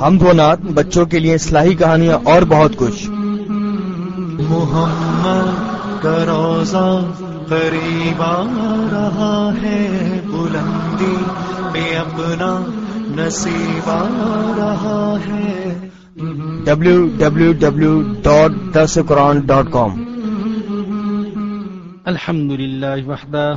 ہم و نعت بچوں کے لیے اصلاحی کہانیاں اور بہت کچھ۔ محمد کا روزہ قریب آ رہا ہے بلندی پہ اپنا نصیب آ رہا ہے۔ W W W dot this Quran dot com الحمد للہ وحدہ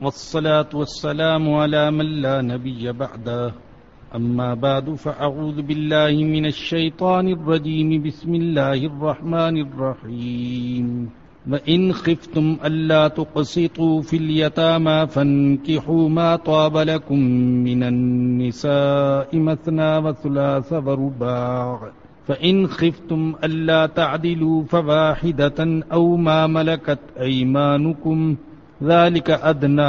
والصلاة والسلام على من لا نبي بعده أما بعد، فأعوذ بالله من الشيطان الرجيم. بسم الله الرحمن الرحيم. وإن خفتم ألا تقسطوا في اليتامى فانكحوا ما طاب لكم من النساء مثنى وثلاث ورباع. فإن خفتم ألا تعدلوا فواحدة أو ما ملكت أيمانكم، ذلك أدنى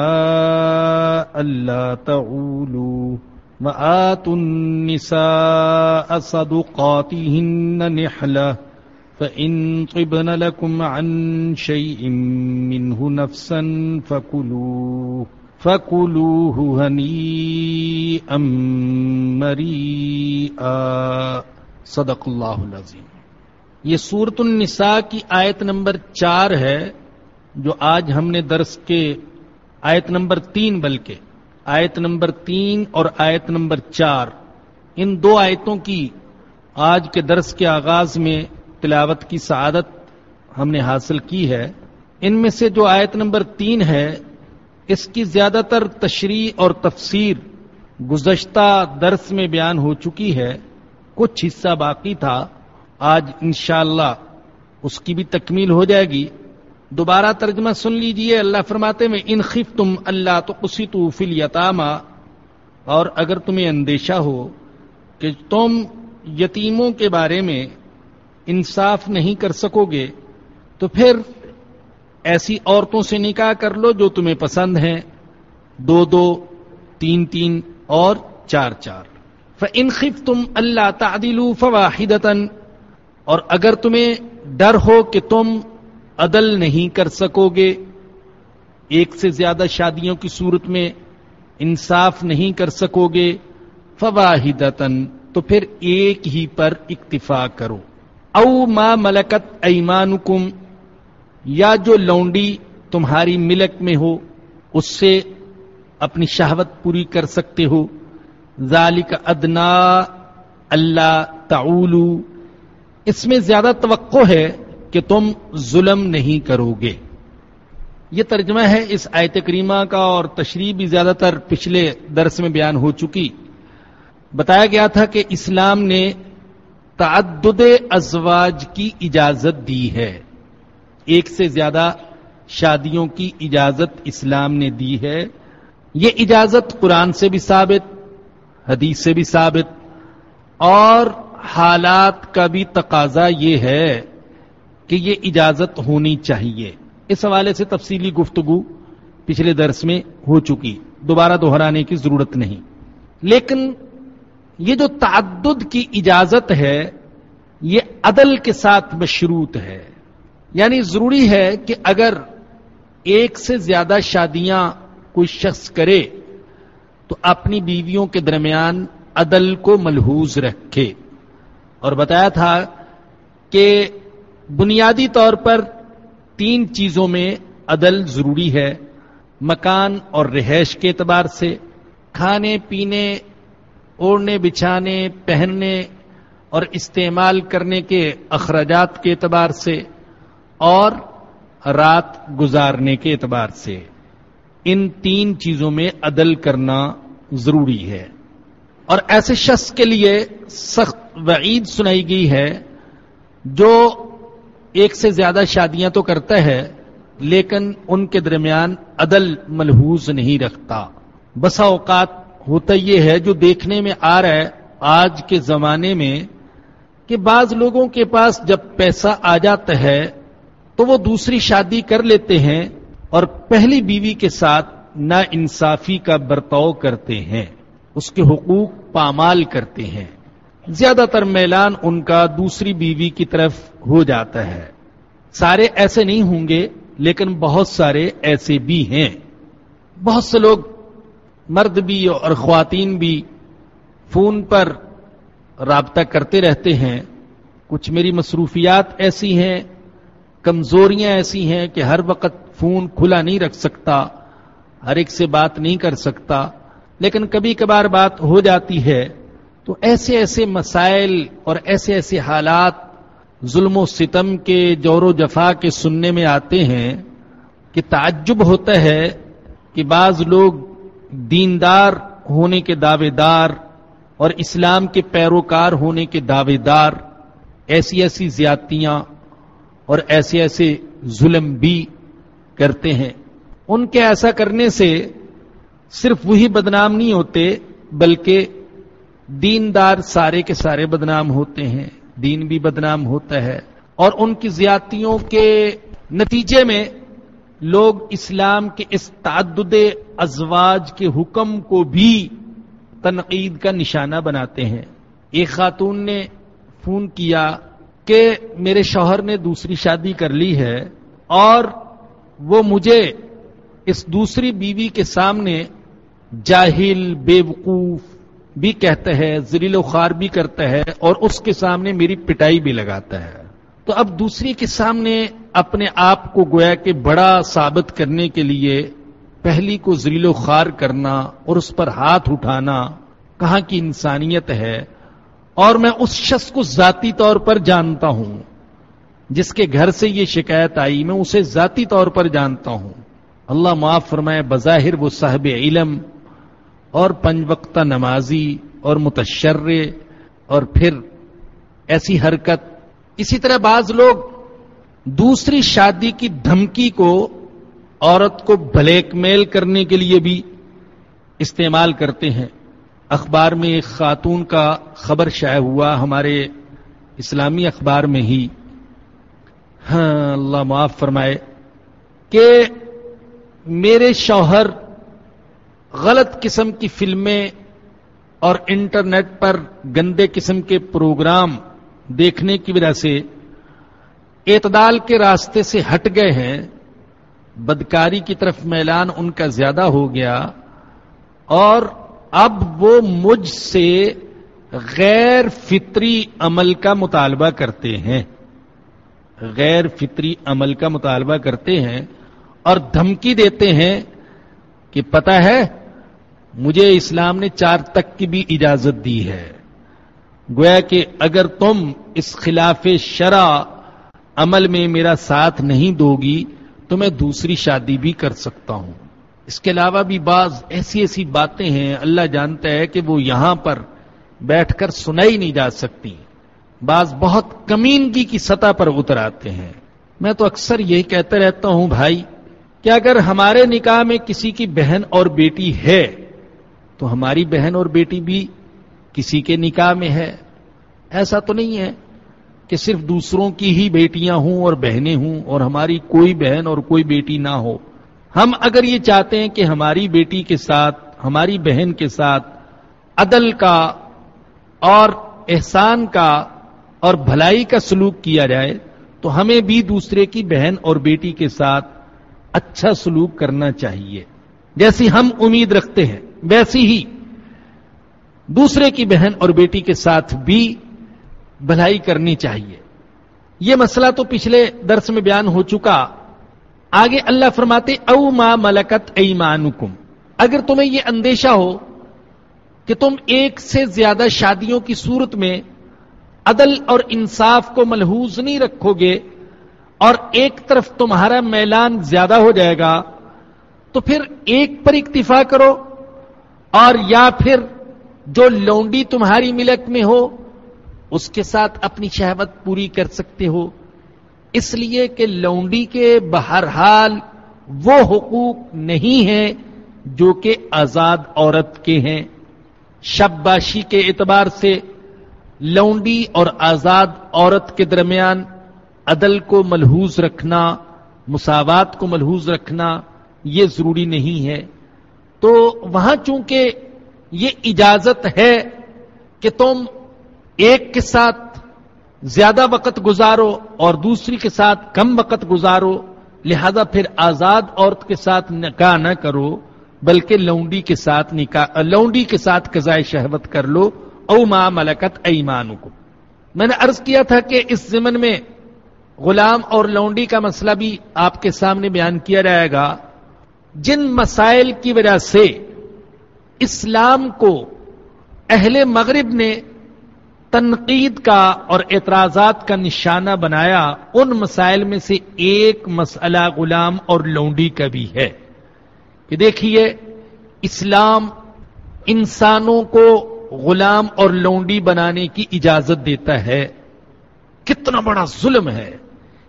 ألا تعولوا. وآتوا النساء صدقاتهن نحلة، فإن طبن لكم عن شيء منه نفسا فكلوه فكلوه هنيئا مريئا. صدق اللہ العظیم. یہ سورت النساء کی آیت نمبر چار ہے، جو آج ہم نے درس کے آیت نمبر تین بلکہ آیت نمبر تین اور آیت نمبر چار۔ ان دو آیتوں کی آج کے درس کے آغاز میں تلاوت کی سعادت ہم نے حاصل کی ہے۔ ان میں سے جو آیت نمبر تین ہے، اس کی زیادہ تر تشریح اور تفسیر گزشتہ درس میں بیان ہو چکی ہے۔ کچھ حصہ باقی تھا۔ آج انشاءاللہ اس کی بھی تکمیل ہو جائے گی۔ دوبارہ ترجمہ سن لیجیے، اللہ فرماتے میں ان خف تم اللہ تو اسی تو فل یتامہ اور اگر تمہیں اندیشہ ہو کہ تم یتیموں کے بارے میں انصاف نہیں کر سکو گے تو پھر ایسی عورتوں سے نکاح کر لو جو تمہیں پسند ہیں۔ دو دو، تین تین اور چار چار۔ فَإِنْ خِفْتُمْ أَلَّا تَعْدِلُوا فَوَاحِدَةً۔ اور اگر تمہیں ڈر ہو کہ تم عدل نہیں کر سکو گے۔ ایک سے زیادہ شادیوں کی صورت میں انصاف نہیں کر سکو گے۔ فواہدتن تو پھر ایک ہی پر اکتفا کرو۔ او ما ملکت ایمانکم، یا جو لونڈی تمہاری ملک میں ہو، اس سے اپنی شہوت پوری کر سکتے ہو۔ ذالک ادنا اللہ تعولو۔ اس میں زیادہ توقع ہے کہ تم ظلم نہیں کرو گے یہ ترجمہ ہے اس آیت کریمہ کا اور تشریح بھی زیادہ تر پچھلے درس میں بیان ہو چکی۔ بتایا گیا تھا کہ اسلام نے تعدد ازواج کی اجازت دی ہے۔ ایک سے زیادہ شادیوں کی اجازت اسلام نے دی ہے۔ یہ اجازت قرآن سے بھی ثابت، حدیث سے بھی ثابت اور حالات کا بھی تقاضا یہ ہے کہ یہ اجازت ہونی چاہیے۔ اس حوالے سے تفصیلی گفتگو پچھلے درس میں ہو چکی۔ دوبارہ دہرانے کی ضرورت نہیں۔ لیکن یہ جو تعدد کی اجازت ہے، یہ عدل کے ساتھ مشروط ہے۔ یعنی ضروری ہے کہ اگر ایک سے زیادہ شادیاں کوئی شخص کرے، تو اپنی بیویوں کے درمیان عدل کو ملحوظ رکھے۔ اور بتایا تھا کہ بنیادی طور پر تین چیزوں میں عدل ضروری ہے، مکان اور رہائش کے اعتبار سے، کھانے، پینے، اوڑھنے، بچھانے، پہننے اور استعمال کرنے کے اخراجات کے اعتبار سے اور رات گزارنے کے اعتبار سے۔ ان تین چیزوں میں عدل کرنا ضروری ہے۔ اور ایسے شخص کے لیے سخت وعید سنائی گئی ہے جو ایک سے زیادہ شادیاں تو کرتا ہے، لیکن ان کے درمیان عدل ملحوظ نہیں رکھتا۔ بسا اوقات ہوتا یہ ہے، جو دیکھنے میں آ رہا ہے آج کے زمانے میں، کہ بعض لوگوں کے پاس جب پیسہ آ جاتا ہے، تو وہ دوسری شادی کر لیتے ہیں اور پہلی بیوی کے ساتھ نا انصافی کا برتاؤ کرتے ہیں۔ اس کے حقوق پامال کرتے ہیں۔ زیادہ تر میلان ان کا دوسری بیوی کی طرف ہو جاتا ہے۔ سارے ایسے نہیں ہوں گے، لیکن بہت سارے ایسے بھی ہیں۔ بہت سے لوگ مرد بھی اور خواتین بھی فون پر رابطہ کرتے رہتے ہیں۔ کچھ میری مصروفیات ایسی ہیں، کمزوریاں ایسی ہیں کہ ہر وقت فون کھلا نہیں رکھ سکتا، ہر ایک سے بات نہیں کر سکتا۔ لیکن کبھی کبھار بات ہو جاتی ہے۔ تو ایسے ایسے مسائل اور ایسے ایسے حالات ظلم و ستم کے جور و جفا کے سننے میں آتے ہیں کہ تعجب ہوتا ہے کہ بعض لوگ دیندار ہونے کے دعوے دار اور اسلام کے پیروکار ہونے کے دعوے دار ایسی ایسی زیادتیاں اور ایسے ایسے ظلم بھی کرتے ہیں۔ ان کے ایسا کرنے سے صرف وہی بدنام نہیں ہوتے بلکہ دیندار سارے کے سارے بدنام ہوتے ہیں، دین بھی بدنام ہوتا ہے۔ اور ان کی زیادتیوں کے نتیجے میں لوگ اسلام کے اس تعدد ازواج کے حکم کو بھی تنقید کا نشانہ بناتے ہیں۔ ایک خاتون نے فون کیا کہ میرے شوہر نے دوسری شادی کر لی ہے اور وہ مجھے اس دوسری بیوی کے سامنے جاہل، بے وقوف بھی کہتا ہے زلیل و خوار بھی کرتا ہے اور اس کے سامنے میری پٹائی بھی لگاتا ہے تو اب دوسری کے سامنے اپنے آپ کو گویا کہ بڑا ثابت کرنے کے لیے پہلی کو زلیل و خوار کرنا اور اس پر ہاتھ اٹھانا کہاں کی انسانیت ہے؟ اور میں اس شخص کو ذاتی طور پر جانتا ہوں۔ جس کے گھر سے یہ شکایت آئی، میں اسے ذاتی طور پر جانتا ہوں۔ اللہ معاف فرمائے، بظاہر وہ صاحب علم اور پنج وقتہ نمازی اور متشر اور پھر ایسی حرکت۔ اسی طرح بعض لوگ دوسری شادی کی دھمکی کو عورت کو بلیک میل کرنے کے لیے بھی استعمال کرتے ہیں۔ اخبار میں ایک خاتون کا خبر شائع ہوا ہمارے اسلامی اخبار میں ہی۔ ہاں اللہ معاف فرمائے کہ میرے شوہر غلط قسم کی فلمیں اور انٹرنیٹ پر گندے قسم کے پروگرام دیکھنے کی وجہ سے اعتدال کے راستے سے ہٹ گئے ہیں، بدکاری کی طرف میلان ان کا زیادہ ہو گیا اور اب وہ مجھ سے غیر فطری عمل کا مطالبہ کرتے ہیں۔ غیر فطری عمل کا مطالبہ کرتے ہیں اور دھمکی دیتے ہیں کہ پتہ ہے مجھے اسلام نے چار تک کی بھی اجازت دی ہے۔ گویا کہ اگر تم اس خلاف شرع عمل میں میرا ساتھ نہیں دو گی تو میں دوسری شادی بھی کر سکتا ہوں۔ اس کے علاوہ بھی بعض ایسی ایسی باتیں ہیں، اللہ جانتا ہے کہ وہ یہاں پر بیٹھ کر سنائی نہیں جا سکتی۔ بعض بہت کمینگی کی سطح پر اتر آتے ہیں۔ میں تو اکثر یہی کہتا رہتا ہوں، بھائی، کہ اگر ہمارے نکاح میں کسی کی بہن اور بیٹی ہے تو ہماری بہن اور بیٹی بھی کسی کے نکاح میں ہے۔ ایسا تو نہیں ہے کہ صرف دوسروں کی ہی بیٹیاں ہوں اور بہنیں ہوں اور ہماری کوئی بہن اور کوئی بیٹی نہ ہو۔ ہم اگر یہ چاہتے ہیں کہ ہماری بیٹی کے ساتھ، ہماری بہن کے ساتھ عدل کا اور احسان کا اور بھلائی کا سلوک کیا جائے، تو ہمیں بھی دوسرے کی بہن اور بیٹی کے ساتھ اچھا سلوک کرنا چاہیے۔ جیسی ہم امید رکھتے ہیں۔ ویسی ہی دوسرے کی بہن اور بیٹی کے ساتھ بھی بھلائی کرنی چاہیے۔ یہ مسئلہ تو پچھلے درس میں بیان ہو چکا۔ آگے اللہ فرماتے، او ما ملکت ایمانکم اگر تمہیں یہ اندیشہ ہو کہ تم ایک سے زیادہ شادیوں کی صورت میں عدل اور انصاف کو ملحوظ نہیں رکھو گے اور ایک طرف تمہارا میلان زیادہ ہو جائے گا، تو پھر ایک پر اکتفا کرو۔ اور یا پھر جو لونڈی تمہاری ملک میں ہو، اس کے ساتھ اپنی شہوت پوری کر سکتے ہو۔ اس لیے کہ لونڈی کے بہرحال وہ حقوق نہیں ہیں جو کہ آزاد عورت کے ہیں۔ شباشی کے اعتبار سے لونڈی اور آزاد عورت کے درمیان عدل کو ملحوظ رکھنا، مساوات کو ملحوظ رکھنا یہ ضروری نہیں ہے۔ تو وہاں چونکہ یہ اجازت ہے کہ تم ایک کے ساتھ زیادہ وقت گزارو اور دوسری کے ساتھ کم وقت گزارو، لہذا پھر آزاد عورت کے ساتھ نکاح نہ کرو، بلکہ لونڈی کے ساتھ نکاح، لونڈی کے ساتھ قزائے شہوت کر لو، او ما ملکت ایمان کو میں نے عرض کیا تھا کہ اس زمن میں غلام اور لونڈی کا مسئلہ بھی آپ کے سامنے بیان کیا جائے گا۔ جن مسائل کی وجہ سے اسلام کو اہل مغرب نے تنقید کا اور اعتراضات کا نشانہ بنایا، ان مسائل میں سے ایک مسئلہ غلام اور لونڈی کا بھی ہے۔ کہ دیکھیے، اسلام انسانوں کو غلام اور لونڈی بنانے کی اجازت دیتا ہے۔ کتنا بڑا ظلم ہے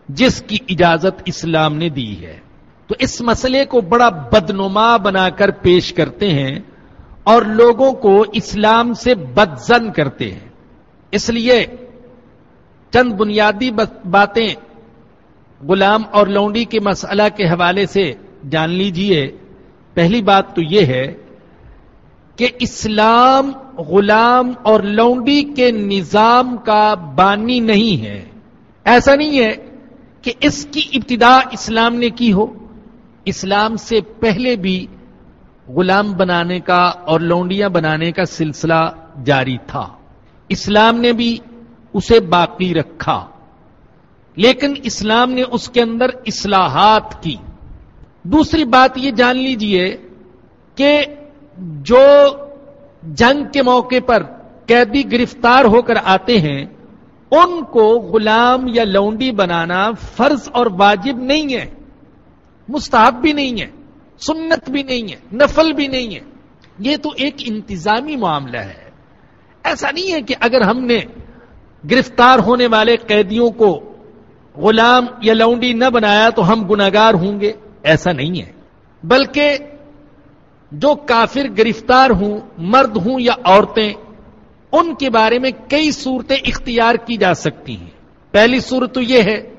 جس کی اجازت اسلام نے دی ہے۔ تو اس مسئلے کو بڑا بدنما بنا کر پیش کرتے ہیں اور لوگوں کو اسلام سے بدزن کرتے ہیں۔ اس لیے چند بنیادی باتیں غلام اور لونڈی کے مسئلہ کے حوالے سے جان لیجیے۔ پہلی بات تو یہ ہے کہ اسلام غلام اور لونڈی کے نظام کا بانی نہیں ہے۔ ایسا نہیں ہے کہ اس کی ابتدا اسلام نے کی ہو۔ اسلام سے پہلے بھی غلام بنانے کا اور لونڈیاں بنانے کا سلسلہ جاری تھا۔ اسلام نے بھی اسے باقی رکھا۔ لیکن اسلام نے اس کے اندر اصلاحات کی۔ دوسری بات یہ جان لیجیے کہ جو جنگ کے موقع پر قیدی گرفتار ہو کر آتے ہیں، ان کو غلام یا لونڈی بنانا فرض اور واجب نہیں ہے۔ مستحب بھی نہیں ہے، سنت بھی نہیں ہے، نفل بھی نہیں ہے۔ یہ تو ایک انتظامی معاملہ ہے۔ ایسا نہیں ہے کہ اگر ہم نے گرفتار ہونے والے قیدیوں کو غلام یا لونڈی نہ بنایا تو ہم گناگار ہوں گے، ایسا نہیں ہے۔ بلکہ جو کافر گرفتار ہوں، مرد ہوں یا عورتیں، ان کے بارے میں کئی صورتیں اختیار کی جا سکتی ہیں۔ پہلی صورت تو یہ ہے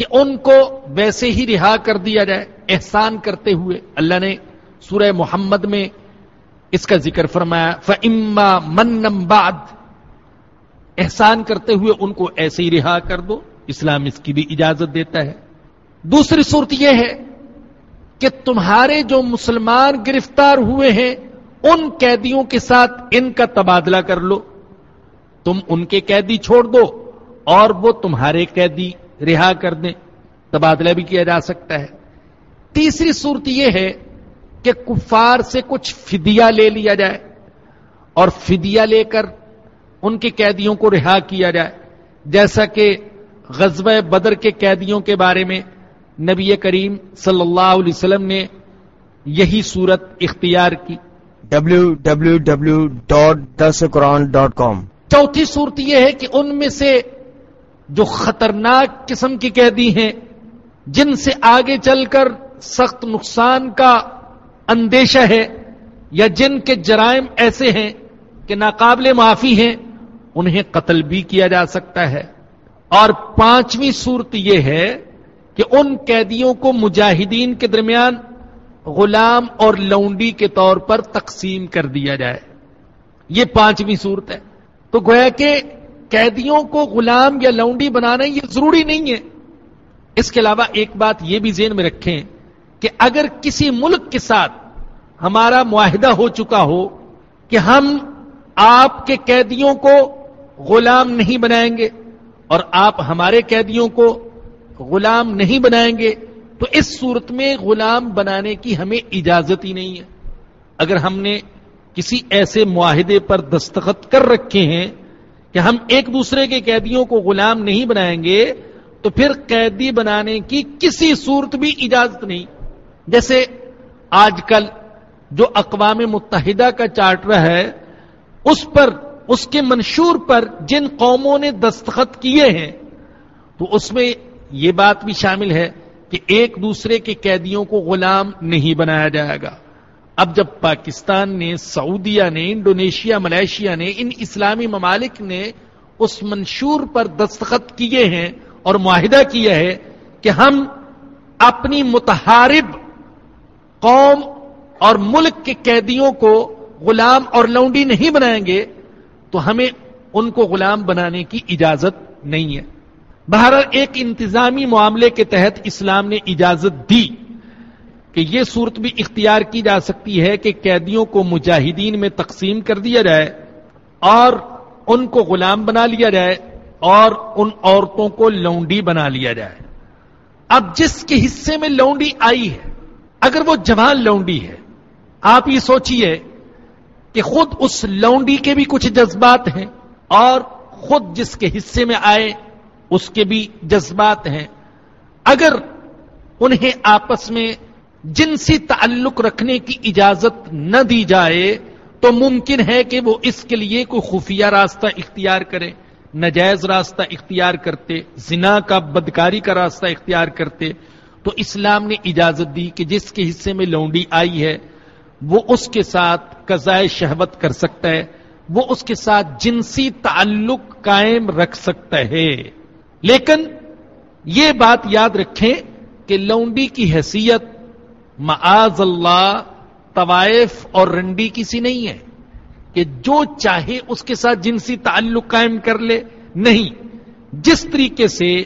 کہ ان کو ویسے ہی رہا کر دیا جائے، احسان کرتے ہوئے اللہ نے سورہ محمد میں اس کا ذکر فرمایا فما منم باد احسان کرتے ہوئے ان کو ایسے ہی رہا کر دو، اسلام اس کی بھی اجازت دیتا ہے۔ دوسری صورت یہ ہے کہ تمہارے جو مسلمان گرفتار ہوئے ہیں، ان قیدیوں کے ساتھ ان کا تبادلہ کر لو۔ تم ان کے قیدی چھوڑ دو اور وہ تمہارے قیدی رہا کر دیں تبادلہ بھی کیا جا سکتا ہے۔ تیسری صورت یہ ہے کہ کفار سے کچھ فدیہ لے لیا جائے اور فدیہ لے کر ان کے قیدیوں کو رہا کیا جائے۔ جیسا کہ غزب بدر کے قیدیوں کے بارے میں نبی کریم صلی اللہ علیہ وسلم نے یہی صورت اختیار کی۔ W W W dot this Quran dot com چوتھی صورت یہ ہے کہ ان میں سے جو خطرناک قسم کی قیدی ہیں، جن سے آگے چل کر سخت نقصان کا اندیشہ ہے، یا جن کے جرائم ایسے ہیں کہ ناقابل معافی ہیں، انہیں قتل بھی کیا جا سکتا ہے۔ اور پانچویں صورت یہ ہے کہ ان قیدیوں کو مجاہدین کے درمیان غلام اور لونڈی کے طور پر تقسیم کر دیا جائے۔ یہ پانچویں صورت ہے۔ تو گویا کہ قیدیوں کو غلام یا لونڈی بنانا یہ ضروری نہیں ہے۔ اس کے علاوہ ایک بات یہ بھی ذہن میں رکھیں کہ اگر کسی ملک کے ساتھ ہمارا معاہدہ ہو چکا ہو کہ ہم آپ کے قیدیوں کو غلام نہیں بنائیں گے اور آپ ہمارے قیدیوں کو غلام نہیں بنائیں گے، تو اس صورت میں غلام بنانے کی ہمیں اجازت ہی نہیں ہے۔ اگر ہم نے کسی ایسے معاہدے پر دستخط کر رکھے ہیں کہ ہم ایک دوسرے کے قیدیوں کو غلام نہیں بنائیں گے، تو پھر قیدی بنانے کی کسی صورت بھی اجازت نہیں۔ جیسے آج کل جو اقوام متحدہ کا چارٹر ہے، اس پر، اس کے منشور پر جن قوموں نے دستخط کیے ہیں، تو اس میں یہ بات بھی شامل ہے کہ ایک دوسرے کے قیدیوں کو غلام نہیں بنایا جائے گا۔ اب جب پاکستان نے، سعودیہ نے، انڈونیشیا، ملیشیا نے، ان اسلامی ممالک نے اس منشور پر دستخط کیے ہیں اور معاہدہ کیا ہے کہ ہم اپنی متحارب قوم اور ملک کے قیدیوں کو غلام اور لونڈی نہیں بنائیں گے، تو ہمیں ان کو غلام بنانے کی اجازت نہیں ہے۔ بہرحال ایک انتظامی معاملے کے تحت اسلام نے اجازت دی۔ کہ یہ صورت بھی اختیار کی جا سکتی ہے کہ قیدیوں کو مجاہدین میں تقسیم کر دیا جائے اور ان کو غلام بنا لیا جائے اور ان عورتوں کو لونڈی بنا لیا جائے۔ اب جس کے حصے میں لونڈی آئی ہے، اگر وہ جوان لونڈی ہے، آپ یہ سوچئے کہ خود اس لونڈی کے بھی کچھ جذبات ہیں اور خود جس کے حصے میں آئے، اس کے بھی جذبات ہیں۔ اگر انہیں آپس میں جنسی تعلق رکھنے کی اجازت نہ دی جائے، تو ممکن ہے کہ وہ اس کے لیے کوئی خفیہ راستہ اختیار کرے نجائز راستہ اختیار کرتے، زنا کا بدکاری کا راستہ اختیار کرتے۔ تو اسلام نے اجازت دی کہ جس کے حصے میں لونڈی آئی ہے، وہ اس کے ساتھ قضائے شہبت کر سکتا ہے، وہ اس کے ساتھ جنسی تعلق قائم رکھ سکتا ہے۔ لیکن یہ بات یاد رکھیں کہ لونڈی کی حیثیت معاذ اللہ طوائف اور رنڈی کسی نہیں ہے کہ جو چاہے اس کے ساتھ جنسی تعلق قائم کر لے۔ نہیں، جس طریقے سے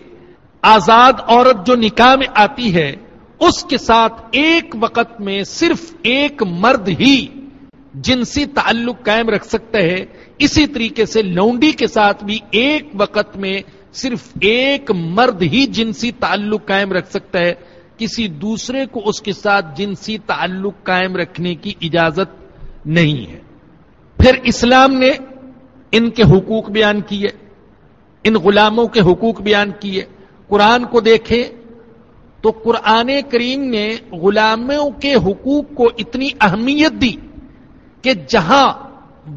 آزاد عورت جو نکاح میں آتی ہے، اس کے ساتھ ایک وقت میں صرف ایک مرد ہی جنسی تعلق قائم رکھ سکتا ہے۔ اسی طریقے سے لونڈی کے ساتھ بھی ایک وقت میں صرف ایک مرد ہی جنسی تعلق قائم رکھ سکتا ہے۔ کسی دوسرے کو اس کے ساتھ جنسی تعلق قائم رکھنے کی اجازت نہیں ہے۔ پھر اسلام نے ان کے حقوق بیان کیے، ان غلاموں کے حقوق بیان کیے۔ قرآن کو دیکھیں تو قرآن کریم نے غلاموں کے حقوق کو اتنی اہمیت دی کہ جہاں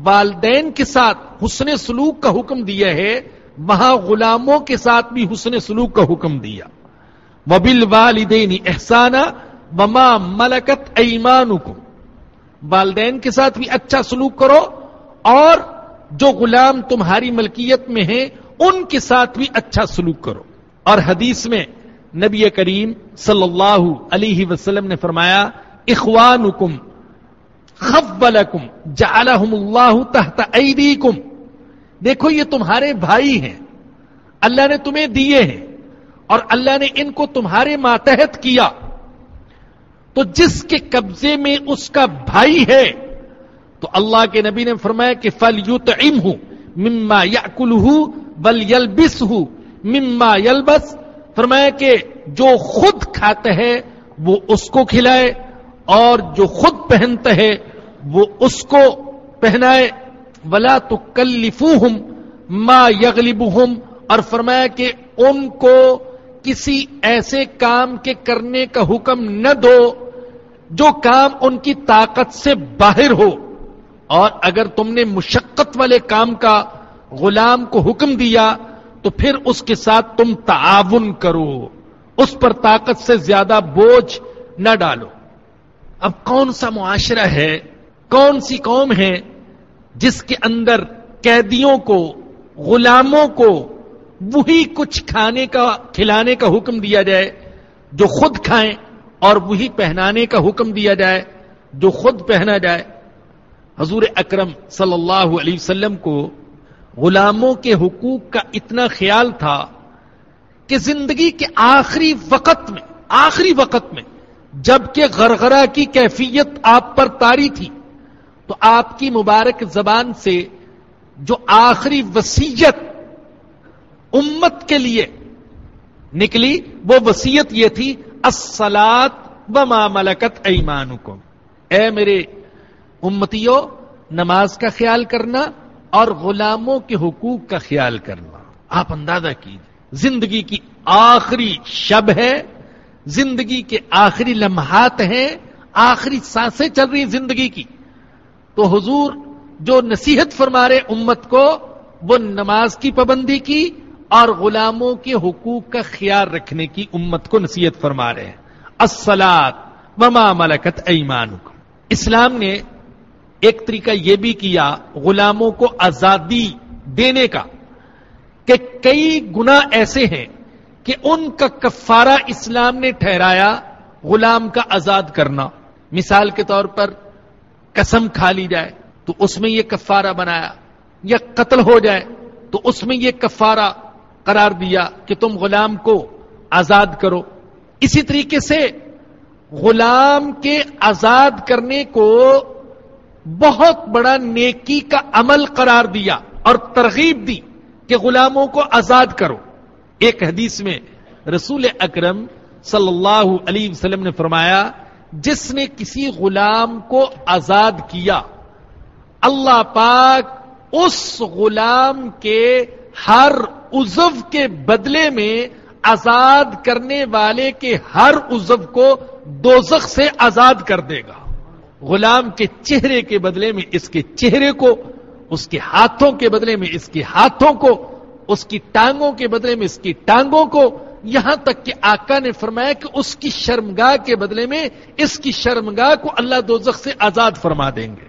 والدین کے ساتھ حسن سلوک کا حکم دیا ہے، وہاں غلاموں کے ساتھ بھی حسن سلوک کا حکم دیا۔ وبل والدین احسانہ وما ملکت ایمان والدین کے ساتھ بھی اچھا سلوک کرو اور جو غلام تمہاری ملکیت میں ہیں، ان کے ساتھ بھی اچھا سلوک کرو۔ اور حدیث میں نبی کریم صلی اللہ علیہ وسلم نے فرمایا، اخوانکم خفلکم، جعلہم اللہ تحت ایدیکم۔ دیکھو، یہ تمہارے بھائی ہیں۔ اللہ نے تمہیں دیے ہیں۔ اور اللہ نے ان کو تمہارے ماتحت کیا تو جس کے قبضے میں اس کا بھائی ہے، تو اللہ کے نبی نے فرمایا کہ فل یوت ام ہوں مما یا کل بل یلبس ہوں مما یلبس فرمایا کہ جو خود کھاتا ہے، وہ اس کو کھلائے، اور جو خود پہنتا ہے، وہ اس کو پہنائے۔ ولا تو کلفو ہم ماں یغلب اور فرمایا کہ ان کو کسی ایسے کام کے کرنے کا حکم نہ دو جو کام ان کی طاقت سے باہر ہو۔ اور اگر تم نے مشقت والے کام کا غلام کو حکم دیا، تو پھر اس کے ساتھ تم تعاون کرو۔ اس پر طاقت سے زیادہ بوجھ نہ ڈالو۔ اب کون سا معاشرہ ہے، کون سی قوم ہے جس کے اندر قیدیوں کو، غلاموں کو وہی کچھ کھانے کا، کھلانے کا حکم دیا جائے، جو خود کھائیں اور وہی پہنانے کا حکم دیا جائے، جو خود پہنا جائے۔ حضور اکرم صلی اللہ علیہ وسلم کو غلاموں کے حقوق کا اتنا خیال تھا کہ زندگی کے آخری وقت میں، آخری وقت میں جبکہ غرغرہ کی کیفیت آپ پر تاری تھی، تو آپ کی مبارک زبان سے جو آخری وسیعت امت کے لیے نکلی، وہ وسیعت یہ تھی اسلات و ملکت ایمان اے میرے امتیوں نماز کا خیال کرنا اور غلاموں کے حقوق کا خیال کرنا۔ آپ اندازہ کیجیے زندگی کی آخری شب ہے، زندگی کے آخری لمحات ہیں، آخری سانسیں چل رہی زندگی کی۔ تو حضور جو نصیحت فرما رہے امت کو، وہ نماز کی پابندی کی اور غلاموں کے حقوق کا خیال رکھنے کی امت کو نصیحت فرما رہے ہیں۔ اسلات وما ملکت ایمان اسلام نے ایک طریقہ یہ بھی کیا غلاموں کو آزادی دینے کا کہ کئی گنا ایسے ہیں کہ ان کا کفارہ اسلام نے ٹھہرایا غلام کا آزاد کرنا۔ مثال کے طور پر قسم کھا لی جائے تو اس میں یہ کفارہ بنایا یا قتل ہو جائے تو اس میں یہ کفارہ قرار دیا کہ تم غلام کو آزاد کرو۔ اسی طریقے سے غلام کے آزاد کرنے کو بہت بڑا نیکی کا عمل قرار دیا اور ترغیب دی کہ غلاموں کو آزاد کرو۔ ایک حدیث میں رسول اکرم صلی اللہ علیہ وسلم نے فرمایا، جس نے کسی غلام کو آزاد کیا، اللہ پاک اس غلام کے ہر عزو کے بدلے میں آزاد کرنے والے کے ہر عزو کو دوزخ سے آزاد کر دے گا۔ غلام کے چہرے کے بدلے میں اس کے چہرے کو، اس کے ہاتھوں کے بدلے میں اس کے ہاتھوں کو، اس کی ٹانگوں کے بدلے میں اس کی ٹانگوں کو۔ یہاں تک کہ آقا نے فرمایا کہ اس کی شرمگاہ کے بدلے میں اس کی شرمگاہ کو اللہ دوزخ سے آزاد فرما دیں گے۔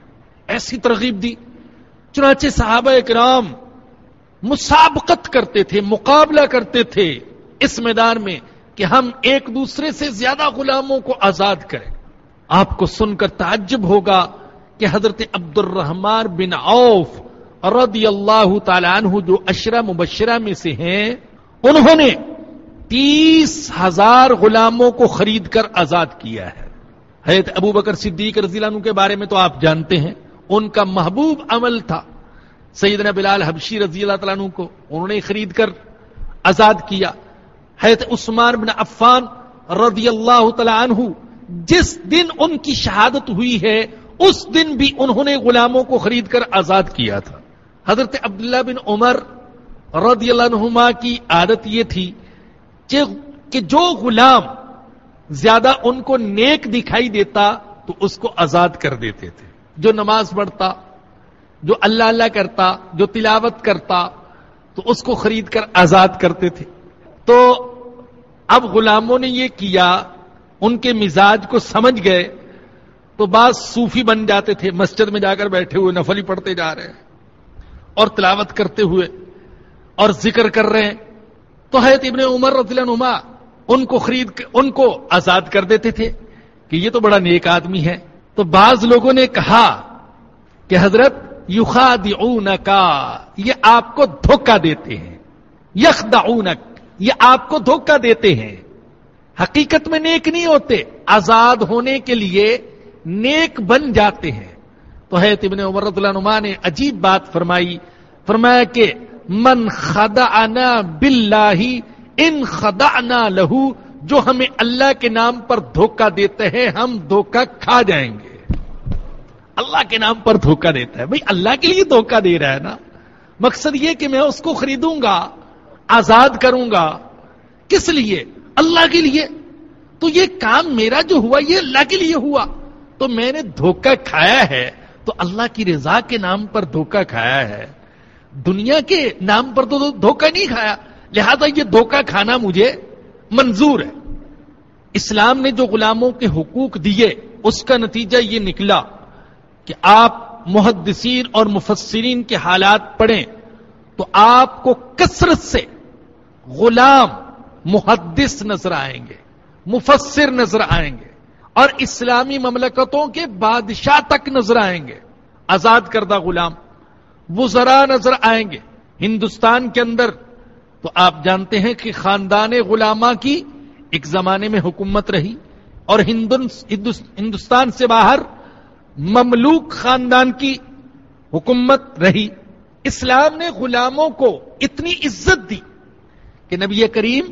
ایسی ترغیب دی۔ چنانچہ صحابہ اکرام مسابقت کرتے تھے، مقابلہ کرتے تھے اس میدان میں کہ ہم ایک دوسرے سے زیادہ غلاموں کو آزاد کریں۔ آپ کو سن کر تعجب ہوگا کہ حضرت عبد الرحمان بن عوف رضی اللہ تعالی عنہ جو اشرا مبشرہ میں سے ہیں، انہوں نے تیس ہزار غلاموں کو خرید کر آزاد کیا ہے۔ حیرت ابو بکر صدیق رضی اللہ عنہ کے بارے میں تو آپ جانتے ہیں، ان کا محبوب عمل تھا۔ سیدنا بلال حبشی رضی اللہ تعالیٰ عنہ کو انہوں نے خرید کر آزاد کیا۔ حیرت عثمان بن عفان رضی اللہ تعالیٰ عنہ جس دن ان کی شہادت ہوئی ہے، اس دن بھی انہوں نے غلاموں کو خرید کر آزاد کیا تھا۔ حضرت عبداللہ بن عمر رضی اللہ عنہما کی عادت یہ تھی کہ جو غلام زیادہ ان کو نیک دکھائی دیتا تو اس کو آزاد کر دیتے تھے۔ جو نماز پڑھتا جو اللہ اللہ کرتا، جو تلاوت کرتا، تو اس کو خرید کر آزاد کرتے تھے۔ تو اب غلاموں نے یہ کیا، ان کے مزاج کو سمجھ گئے، تو بعض صوفی بن جاتے تھے، مسجد میں جا کر بیٹھے ہوئے نفلی پڑھتے جا رہے ہیں۔ اور تلاوت کرتے ہوئے، اور ذکر کر رہے ہیں۔ تو حید ابن عمر رضی اللہ عنہ ان کو خرید ان کو آزاد کر دیتے تھے کہ یہ تو بڑا نیک آدمی ہے۔ تو بعض لوگوں نے کہا کہ حضرت یخادعونک کا یہ آپ کو دھوکہ دیتے ہیں۔ یخدعونک، یہ آپ کو دھوکہ دیتے ہیں۔ حقیقت میں نیک نہیں ہوتے، آزاد ہونے کے لیے نیک بن جاتے ہیں۔ تو ہے ابن عمر رضی اللہ عنہ نے عجیب بات فرمائی، فرمایا کہ من خدعنا باللہ، ان خدعنا لہو، جو ہمیں اللہ کے نام پر دھوکہ دیتے ہیں، ہم دھوکہ کھا جائیں گے۔ اللہ کے نام پر دھوکہ دیتا ہے۔ بھائی اللہ کے لیے دھوکہ دے رہا ہے نا۔ مقصد یہ کہ میں اس کو خریدوں گا، آزاد کروں گا۔ کس لیے؟ اللہ کے لیے۔ تو یہ کام میرا جو ہوا، یہ اللہ کے لیے ہوا۔ تو میں نے دھوکہ کھایا ہے، تو اللہ کی رضا کے نام پر دھوکہ کھایا ہے۔ دنیا کے نام پر تو دھوکہ نہیں کھایا۔ لہذا یہ دھوکہ کھانا مجھے منظور ہے۔ اسلام نے جو غلاموں کے حقوق دیے، اس کا نتیجہ یہ نکلا۔ کہ آپ محدثین اور مفسرین کے حالات پڑھیں تو آپ کو کثرت سے غلام محدث نظر آئیں گے، مفسر نظر آئیں گے اور اسلامی مملکتوں کے بادشاہ تک نظر آئیں گے۔ آزاد کردہ غلام، وزرا نظر آئیں گے۔ ہندوستان کے اندر تو آپ جانتے ہیں کہ خاندان غلامہ کی ایک زمانے میں حکومت رہی اور ہندوستان سے باہر مملوک خاندان کی حکومت رہی۔ اسلام نے غلاموں کو اتنی عزت دی کہ نبی کریم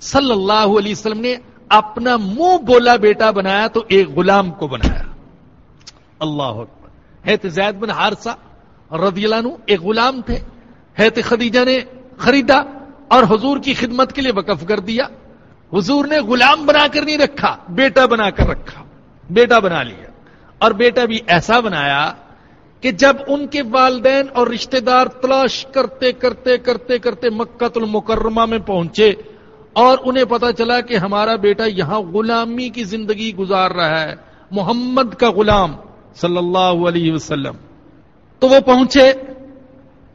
صلی اللہ علیہ وسلم نے اپنا منہ بولا بیٹا بنایا تو ایک غلام کو بنایا۔ اللہ ہے زید بن ہارسا رضی اللہ عنہ ایک غلام تھے۔ ہے خدیجہ نے خریدا اور حضور کی خدمت کے لیے وقف کر دیا۔ حضور نے غلام بنا کر نہیں رکھا، بیٹا بنا کر رکھا۔ بیٹا بنا لیا۔ اور بیٹا بھی ایسا بنایا کہ جب ان کے والدین اور رشتہ دار تلاش کرتے کرتے کرتے کرتے مکت المکرمہ میں پہنچے اور انہیں پتا چلا کہ ہمارا بیٹا یہاں غلامی کی زندگی گزار رہا ہے، محمد کا غلام صلی اللہ علیہ وسلم۔ تو وہ پہنچے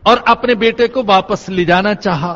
اور اپنے بیٹے کو واپس لے جانا چاہا۔